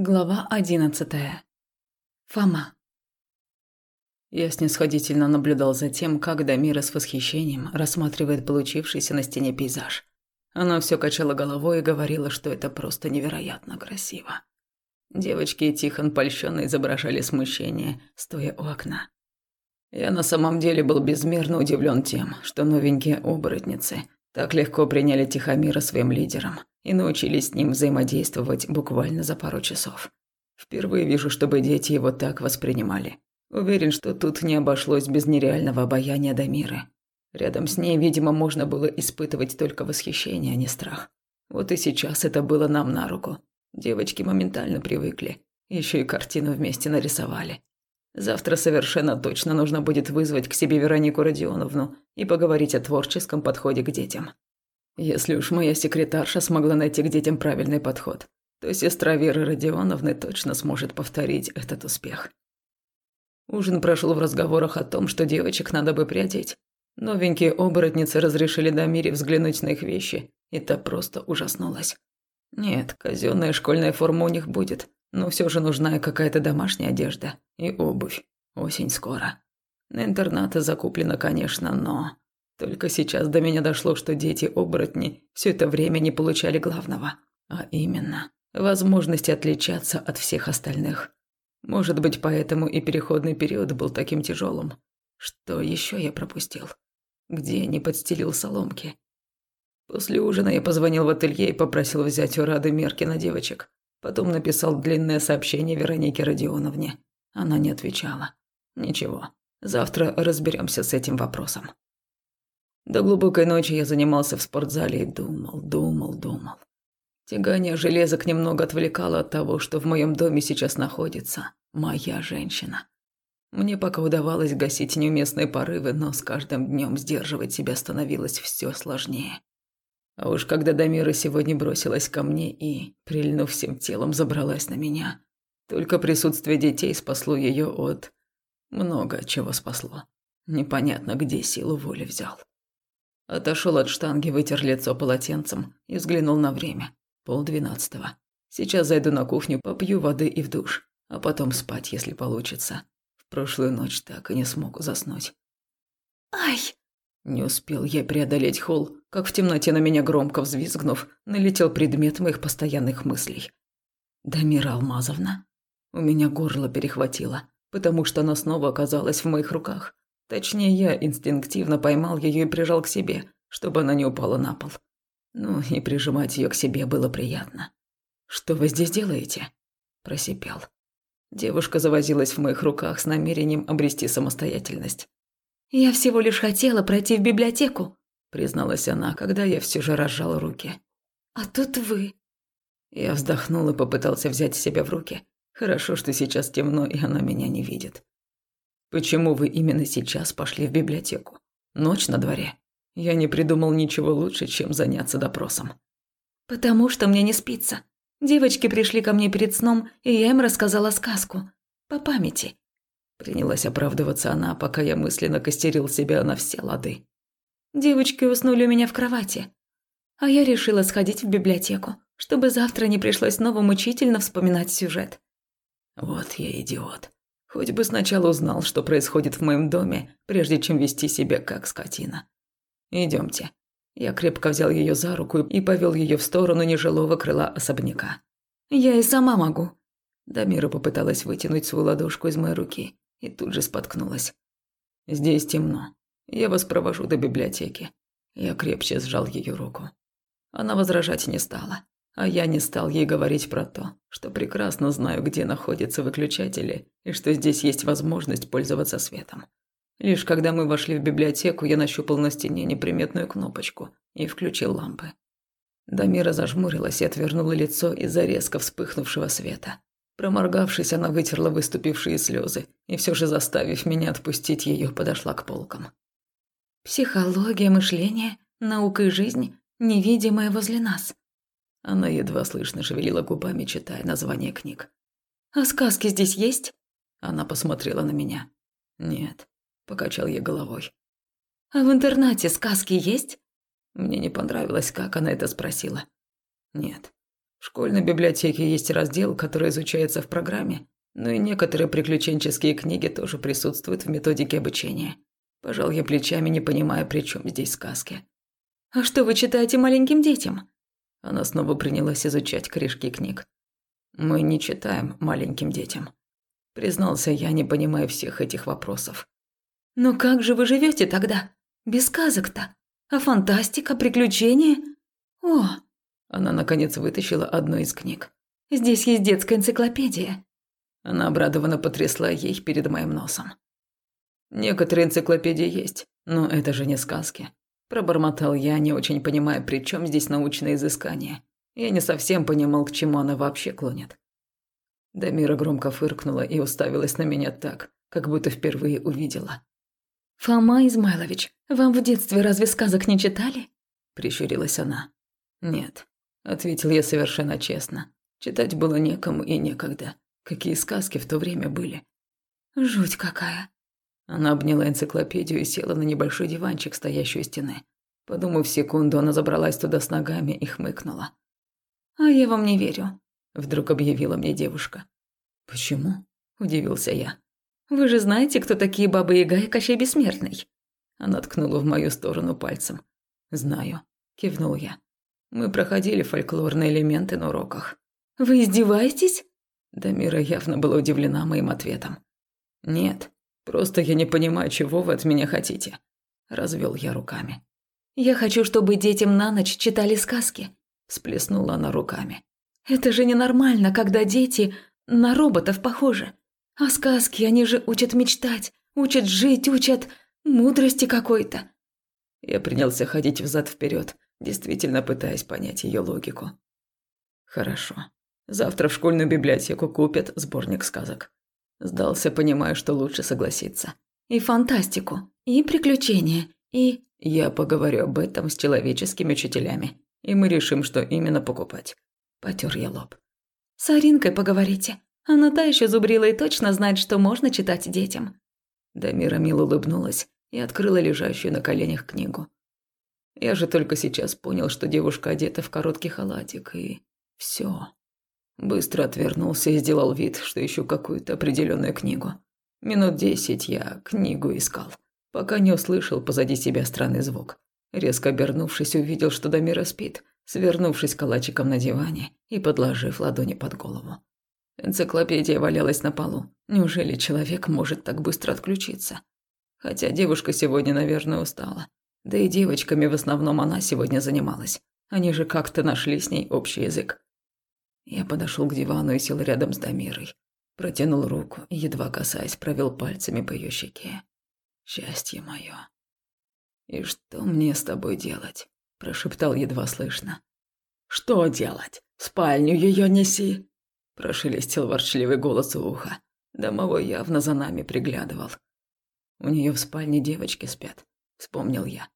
Глава одиннадцатая. Фома. Я снисходительно наблюдал за тем, как Дамира с восхищением рассматривает получившийся на стене пейзаж. Она все качала головой и говорила, что это просто невероятно красиво. Девочки и Тихон польщенно изображали смущение, стоя у окна. Я на самом деле был безмерно удивлен тем, что новенькие оборотницы так легко приняли Тихомира своим лидером и научились с ним взаимодействовать буквально за пару часов. Впервые вижу, чтобы дети его так воспринимали. Уверен, что тут не обошлось без нереального обаяния Дамиры. Рядом с ней, видимо, можно было испытывать только восхищение, а не страх. Вот и сейчас это было нам на руку. Девочки моментально привыкли. Еще и картину вместе нарисовали. Завтра совершенно точно нужно будет вызвать к себе Веронику Родионовну и поговорить о творческом подходе к детям. Если уж моя секретарша смогла найти к детям правильный подход, то сестра Веры Родионовны точно сможет повторить этот успех. Ужин прошел в разговорах о том, что девочек надо бы приодеть. Новенькие оборотницы разрешили Дамире взглянуть на их вещи, и та просто ужаснулась. Нет, казенная школьная форма у них будет, но все же нужна какая-то домашняя одежда и обувь. Осень скоро. На интернаты закуплено, конечно, но... Только сейчас до меня дошло, что дети-оборотни все это время не получали главного. А именно, возможности отличаться от всех остальных. Может быть, поэтому и переходный период был таким тяжелым. Что еще я пропустил? Где не подстелил соломки? После ужина я позвонил в ателье и попросил взять у Рады мерки на девочек. Потом написал длинное сообщение Веронике Родионовне. Она не отвечала. Ничего, завтра разберемся с этим вопросом. До глубокой ночи я занимался в спортзале и думал, думал, думал. Тягание железок немного отвлекало от того, что в моем доме сейчас находится моя женщина. Мне пока удавалось гасить неуместные порывы, но с каждым днем сдерживать себя становилось все сложнее. А уж когда Дамира сегодня бросилась ко мне и, прильнув всем телом, забралась на меня, только присутствие детей спасло ее от... Много чего спасло. Непонятно, где силу воли взял. Отошел от штанги, вытер лицо полотенцем и взглянул на время. Полдвенадцатого. Сейчас зайду на кухню, попью воды и в душ, а потом спать, если получится. В прошлую ночь так и не смог заснуть. «Ай!» Не успел я преодолеть холл, как в темноте на меня громко взвизгнув, налетел предмет моих постоянных мыслей. Дамира Алмазовна. У меня горло перехватило, потому что она снова оказалась в моих руках. Точнее, я инстинктивно поймал ее и прижал к себе, чтобы она не упала на пол. Ну, и прижимать ее к себе было приятно. «Что вы здесь делаете?» – просипел. Девушка завозилась в моих руках с намерением обрести самостоятельность. «Я всего лишь хотела пройти в библиотеку», – призналась она, когда я все же разжал руки. «А тут вы». Я вздохнул и попытался взять себя в руки. Хорошо, что сейчас темно, и она меня не видит. «Почему вы именно сейчас пошли в библиотеку? Ночь на дворе. Я не придумал ничего лучше, чем заняться допросом». «Потому что мне не спится. Девочки пришли ко мне перед сном, и я им рассказала сказку. По памяти. Принялась оправдываться она, пока я мысленно костерил себя на все лады. Девочки уснули у меня в кровати. А я решила сходить в библиотеку, чтобы завтра не пришлось снова мучительно вспоминать сюжет. Вот я идиот. Хоть бы сначала узнал, что происходит в моем доме, прежде чем вести себя как скотина. Идемте. Я крепко взял ее за руку и повел ее в сторону нежилого крыла особняка. Я и сама могу. Дамира попыталась вытянуть свою ладошку из моей руки, и тут же споткнулась. «Здесь темно. Я вас провожу до библиотеки». Я крепче сжал ее руку. Она возражать не стала, а я не стал ей говорить про то, что прекрасно знаю, где находятся выключатели и что здесь есть возможность пользоваться светом. Лишь когда мы вошли в библиотеку, я нащупал на стене неприметную кнопочку и включил лампы. Дамира зажмурилась и отвернула лицо из-за резко вспыхнувшего света. Проморгавшись, она вытерла выступившие слезы и все же заставив меня отпустить ее, подошла к полкам. «Психология мышления, наука и жизнь, невидимая возле нас». Она едва слышно шевелила губами, читая название книг. «А сказки здесь есть?» Она посмотрела на меня. «Нет», – покачал я головой. «А в интернате сказки есть?» Мне не понравилось, как она это спросила. «Нет». В школьной библиотеке есть раздел, который изучается в программе, но и некоторые приключенческие книги тоже присутствуют в методике обучения. Пожал я плечами, не понимая, при чем здесь сказки. «А что вы читаете маленьким детям?» Она снова принялась изучать корешки книг. «Мы не читаем маленьким детям», – признался я, не понимая всех этих вопросов. «Но как же вы живете тогда? Без сказок-то? А фантастика, приключения? О!» Она, наконец, вытащила одну из книг. «Здесь есть детская энциклопедия». Она обрадованно потрясла ей перед моим носом. «Некоторые энциклопедии есть, но это же не сказки. Пробормотал я, не очень понимая, при чем здесь научное изыскание. Я не совсем понимал, к чему она вообще клонит. Дамира громко фыркнула и уставилась на меня так, как будто впервые увидела. «Фома Измайлович, вам в детстве разве сказок не читали?» Прищурилась она. «Нет», – ответил я совершенно честно. Читать было некому и некогда. Какие сказки в то время были. «Жуть какая», она обняла энциклопедию и села на небольшой диванчик, стоящий у стены. Подумав секунду, она забралась туда с ногами и хмыкнула. «А я вам не верю», – вдруг объявила мне девушка. «Почему?» – удивился я. «Вы же знаете, кто такие Баба Яга и Кощей Бессмертный?» Она ткнула в мою сторону пальцем. «Знаю», – кивнул я. «Мы проходили фольклорные элементы на уроках». «Вы издеваетесь?» Дамира явно была удивлена моим ответом. «Нет, Просто я не понимаю, чего вы от меня хотите. Развел я руками. Я хочу, чтобы детям на ночь читали сказки. Сплеснула она руками. Это же ненормально, когда дети на роботов похожи. А сказки, они же учат мечтать, учат жить, учат мудрости какой-то. Я принялся ходить взад вперед, действительно пытаясь понять ее логику. Хорошо. Завтра в школьную библиотеку купят сборник сказок. Сдался, понимая, что лучше согласиться. И фантастику, и приключения, и... Я поговорю об этом с человеческими учителями, и мы решим, что именно покупать. Потер я лоб. С Аринкой поговорите. Она та еще зубрила и точно знает, что можно читать детям. Дамира мило улыбнулась и открыла лежащую на коленях книгу. Я же только сейчас понял, что девушка одета в короткий халатик, и... все. Быстро отвернулся и сделал вид, что ищу какую-то определенную книгу. Минут десять я книгу искал, пока не услышал позади себя странный звук. Резко обернувшись, увидел, что Дамира спит, свернувшись калачиком на диване и подложив ладони под голову. Энциклопедия валялась на полу. Неужели человек может так быстро отключиться? Хотя девушка сегодня, наверное, устала. Да и девочками в основном она сегодня занималась. Они же как-то нашли с ней общий язык. Я подошел к дивану и сел рядом с Дамирой. Протянул руку едва касаясь, провел пальцами по ее щеке. Счастье мое. «И что мне с тобой делать?» – прошептал едва слышно. «Что делать? Спальню ее неси!» – прошелестел ворчливый голос у уха. Домовой явно за нами приглядывал. «У нее в спальне девочки спят», – вспомнил я.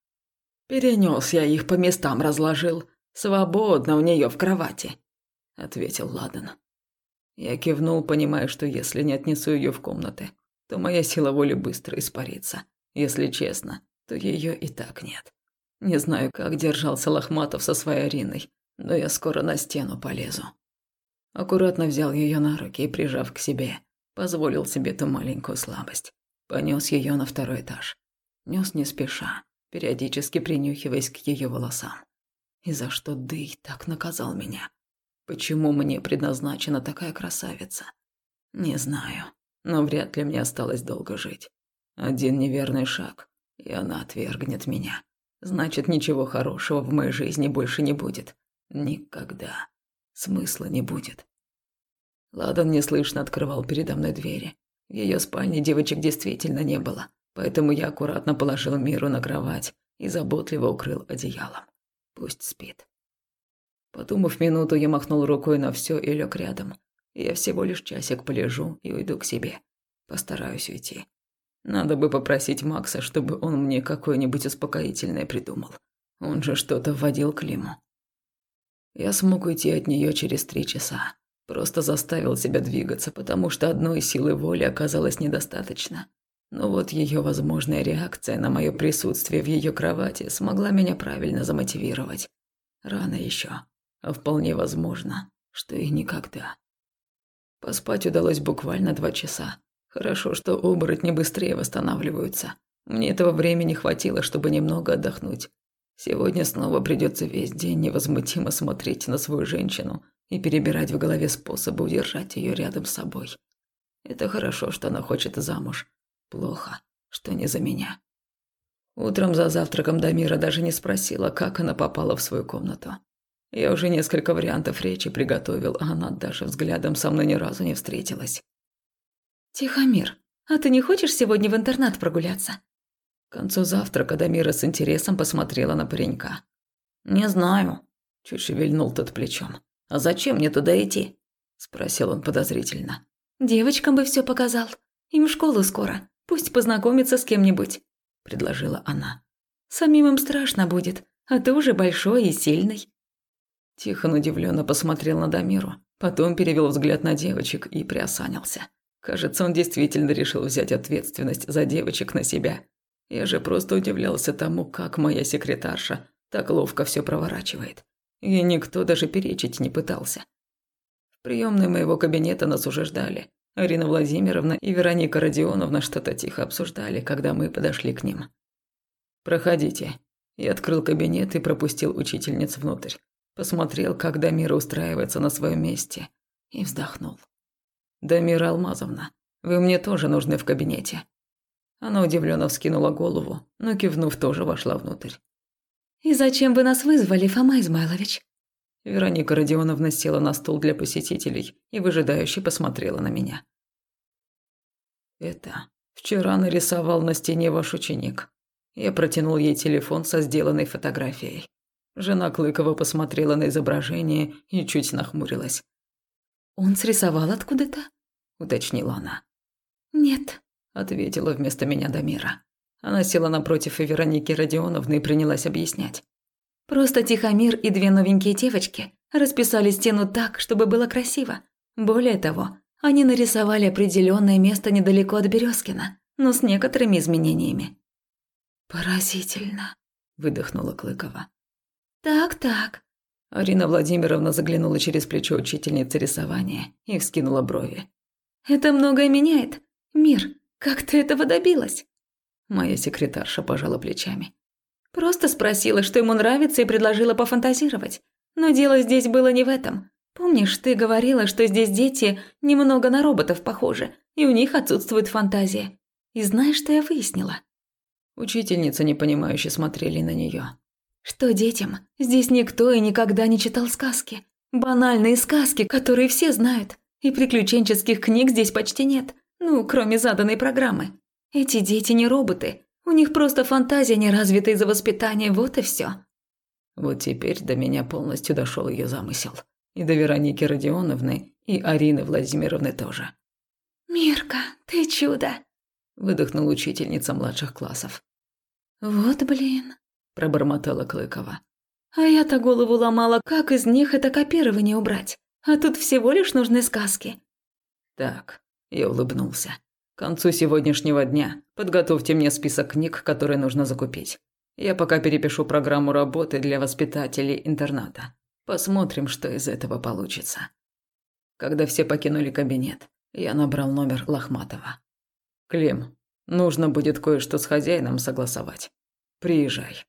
«Перенес я их по местам разложил. Свободно у нее в кровати», – ответил Ладан. Я кивнул, понимая, что если не отнесу ее в комнаты, то моя сила воли быстро испарится. Если честно, то ее и так нет. Не знаю, как держался Лохматов со своей Ариной, но я скоро на стену полезу. Аккуратно взял ее на руки и, прижав к себе, позволил себе ту маленькую слабость. Понес ее на второй этаж. Нес не спеша, периодически принюхиваясь к ее волосам. И за что Дый так наказал меня? Почему мне предназначена такая красавица? Не знаю, но вряд ли мне осталось долго жить. Один неверный шаг, и она отвергнет меня. Значит, ничего хорошего в моей жизни больше не будет. Никогда. Смысла не будет. Ладан неслышно открывал передо мной двери. В ее спальне девочек действительно не было, поэтому я аккуратно положил Миру на кровать и заботливо укрыл одеялом. Пусть спит. Подумав минуту, я махнул рукой на все и лег рядом. Я всего лишь часик полежу и уйду к себе. Постараюсь уйти. Надо бы попросить Макса, чтобы он мне какое-нибудь успокоительное придумал. Он же что-то вводил Климу. Я смог уйти от нее через три часа. Просто заставил себя двигаться, потому что одной силы воли оказалось недостаточно. Но вот ее возможная реакция на мое присутствие в ее кровати смогла меня правильно замотивировать. Рано еще. А вполне возможно, что и никогда. Поспать удалось буквально два часа. Хорошо, что оборотни быстрее восстанавливаются. Мне этого времени хватило, чтобы немного отдохнуть. Сегодня снова придется весь день невозмутимо смотреть на свою женщину и перебирать в голове способы удержать ее рядом с собой. Это хорошо, что она хочет замуж. Плохо, что не за меня. Утром за завтраком Дамира даже не спросила, как она попала в свою комнату. Я уже несколько вариантов речи приготовил, а она даже взглядом со мной ни разу не встретилась. «Тихомир, а ты не хочешь сегодня в интернат прогуляться?» К концу завтрака Дамира с интересом посмотрела на паренька. «Не знаю», – чуть шевельнул тот плечом. «А зачем мне туда идти?» – спросил он подозрительно. «Девочкам бы все показал. Им в школу скоро. Пусть познакомится с кем-нибудь», – предложила она. «Самим им страшно будет, а ты уже большой и сильный». Тихон удивленно посмотрел на Дамиру, потом перевел взгляд на девочек и приосанился. Кажется, он действительно решил взять ответственность за девочек на себя. Я же просто удивлялся тому, как моя секретарша так ловко все проворачивает. И никто даже перечить не пытался. В приемной моего кабинета нас уже ждали. Арина Владимировна и Вероника Родионовна что-то тихо обсуждали, когда мы подошли к ним. «Проходите». Я открыл кабинет и пропустил учительниц внутрь. Посмотрел, как Дамира устраивается на своем месте, и вздохнул. «Дамира Алмазовна, вы мне тоже нужны в кабинете. Она удивленно вскинула голову, но кивнув, тоже вошла внутрь. «И зачем вы нас вызвали, Фома Измайлович?» Вероника Родионовна села на стул для посетителей и выжидающе посмотрела на меня. «Это вчера нарисовал на стене ваш ученик». Я протянул ей телефон со сделанной фотографией. Жена Клыкова посмотрела на изображение и чуть нахмурилась. «Он срисовал откуда-то?» – уточнила она. «Нет, ответила вместо меня Дамира. Она села напротив Вероники Родионовны и принялась объяснять. Просто Тихомир и две новенькие девочки расписали стену так, чтобы было красиво. Более того, они нарисовали определенное место недалеко от Березкина, но с некоторыми изменениями. «Поразительно», – выдохнула Клыкова. «Так-так». Арина Владимировна заглянула через плечо учительницы рисования и вскинула брови. «Это многое меняет. Мир, как ты этого добилась?» Моя секретарша пожала плечами. Просто спросила, что ему нравится, и предложила пофантазировать. Но дело здесь было не в этом. Помнишь, ты говорила, что здесь дети немного на роботов похожи, и у них отсутствует фантазия. И знаешь, что я выяснила? Учительницы непонимающе смотрели на нее. Что детям здесь никто и никогда не читал сказки. Банальные сказки, которые все знают. И приключенческих книг здесь почти нет. Ну, кроме заданной программы. Эти дети не роботы. У них просто фантазия не развита из-за воспитания, вот и все. Вот теперь до меня полностью дошел ее замысел. И до Вероники Родионовны, и Арины Владимировны тоже. «Мирка, ты чудо!» – выдохнула учительница младших классов. «Вот блин», – пробормотала Клыкова. «А я-то голову ломала, как из них это копирование убрать. А тут всего лишь нужны сказки». «Так, я улыбнулся. К концу сегодняшнего дня подготовьте мне список книг, которые нужно закупить. Я пока перепишу программу работы для воспитателей интерната. Посмотрим, что из этого получится. Когда все покинули кабинет, я набрал номер Лохматова. «Клим, нужно будет кое-что с хозяином согласовать. Приезжай».